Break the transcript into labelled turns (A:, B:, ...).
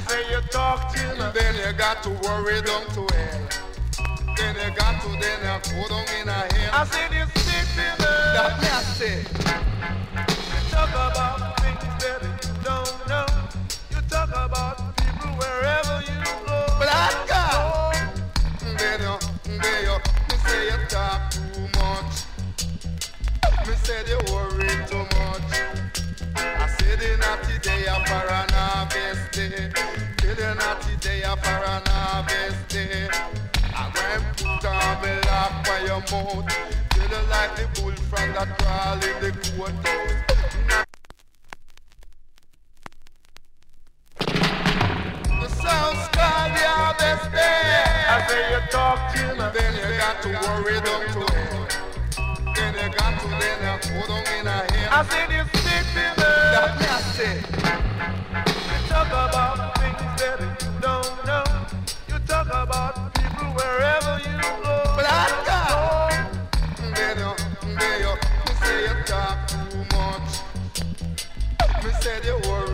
A: I say you talk till
B: Then you got to worry down to hell. Then you got to then you go down in a hell.
A: I say this city love.
B: That me I say.
A: You talk about things that you don't know. You talk about people wherever you go.
B: Black God. Oh. Then you, then you, me say you talk too much. Me say you worry too much. I say the naughty day of Till the naughty day of for an harvest day. Going to put on me lock by your mouth. You like the bull from that crawl in the courthouse. The sounds called the harvest day.
A: I say you talk till
B: Then you got to worry to hell. Then you got to then you go down in a hell.
A: I said you were